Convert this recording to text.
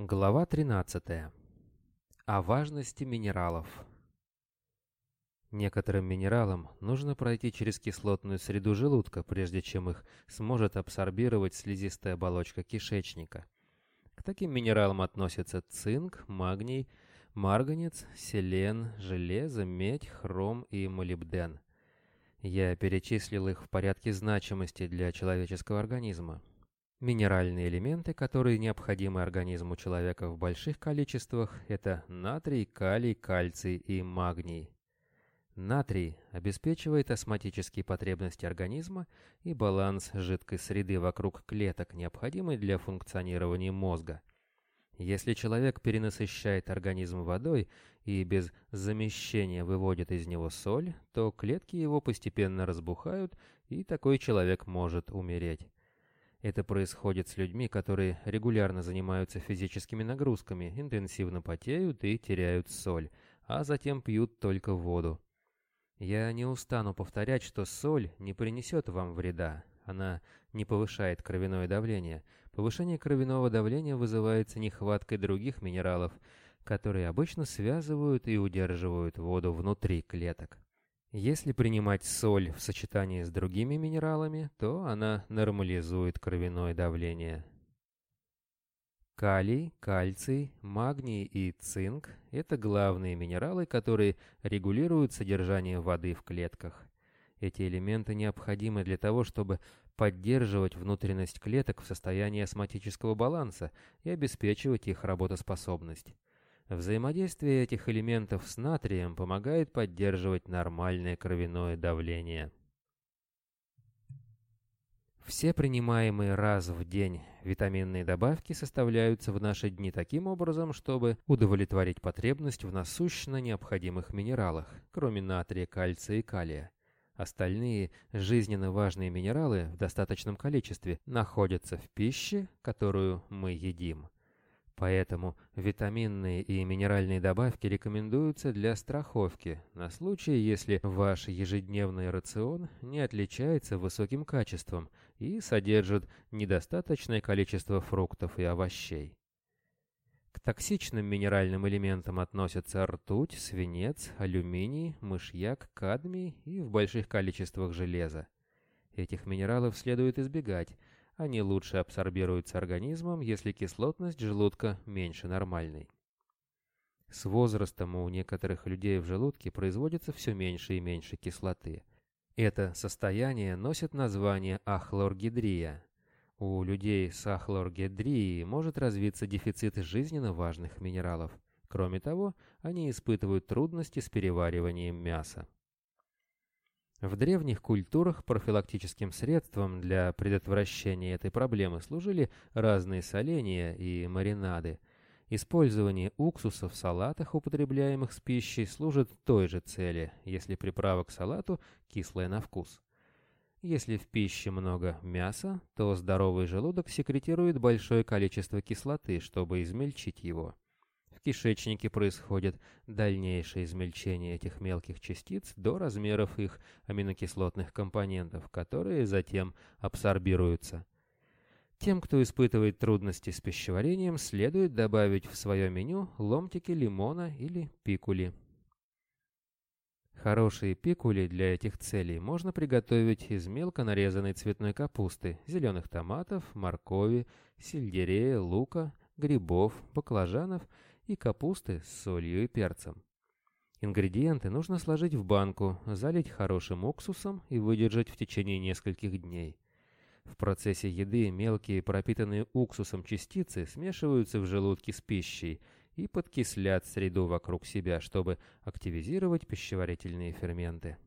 Глава 13. О важности минералов. Некоторым минералам нужно пройти через кислотную среду желудка, прежде чем их сможет абсорбировать слизистая оболочка кишечника. К таким минералам относятся цинк, магний, марганец, селен, железо, медь, хром и молибден. Я перечислил их в порядке значимости для человеческого организма. Минеральные элементы, которые необходимы организму человека в больших количествах, это натрий, калий, кальций и магний. Натрий обеспечивает осмотические потребности организма и баланс жидкой среды вокруг клеток, необходимый для функционирования мозга. Если человек перенасыщает организм водой и без замещения выводит из него соль, то клетки его постепенно разбухают, и такой человек может умереть. Это происходит с людьми, которые регулярно занимаются физическими нагрузками, интенсивно потеют и теряют соль, а затем пьют только воду. Я не устану повторять, что соль не принесет вам вреда. Она не повышает кровяное давление. Повышение кровяного давления вызывается нехваткой других минералов, которые обычно связывают и удерживают воду внутри клеток. Если принимать соль в сочетании с другими минералами, то она нормализует кровяное давление. Калий, кальций, магний и цинк – это главные минералы, которые регулируют содержание воды в клетках. Эти элементы необходимы для того, чтобы поддерживать внутренность клеток в состоянии осмотического баланса и обеспечивать их работоспособность. Взаимодействие этих элементов с натрием помогает поддерживать нормальное кровяное давление. Все принимаемые раз в день витаминные добавки составляются в наши дни таким образом, чтобы удовлетворить потребность в насущно необходимых минералах, кроме натрия, кальция и калия. Остальные жизненно важные минералы в достаточном количестве находятся в пище, которую мы едим. Поэтому витаминные и минеральные добавки рекомендуются для страховки на случай, если ваш ежедневный рацион не отличается высоким качеством и содержит недостаточное количество фруктов и овощей. К токсичным минеральным элементам относятся ртуть, свинец, алюминий, мышьяк, кадмий и в больших количествах железа. Этих минералов следует избегать, они лучше абсорбируются организмом, если кислотность желудка меньше нормальной. С возрастом у некоторых людей в желудке производится все меньше и меньше кислоты. Это состояние носит название ахлоргидрия. У людей с ахлоргидрией может развиться дефицит жизненно важных минералов. Кроме того, они испытывают трудности с перевариванием мяса. В древних культурах профилактическим средством для предотвращения этой проблемы служили разные соления и маринады. Использование уксуса в салатах, употребляемых с пищей, служит той же цели, если приправа к салату кислая на вкус. Если в пище много мяса, то здоровый желудок секретирует большое количество кислоты, чтобы измельчить его. В кишечнике происходит дальнейшее измельчение этих мелких частиц до размеров их аминокислотных компонентов, которые затем абсорбируются. Тем, кто испытывает трудности с пищеварением, следует добавить в свое меню ломтики лимона или пикули. Хорошие пикули для этих целей можно приготовить из мелко нарезанной цветной капусты, зеленых томатов, моркови, сельдерея, лука, грибов, баклажанов и капусты с солью и перцем. Ингредиенты нужно сложить в банку, залить хорошим уксусом и выдержать в течение нескольких дней. В процессе еды мелкие пропитанные уксусом частицы смешиваются в желудке с пищей и подкислят среду вокруг себя, чтобы активизировать пищеварительные ферменты.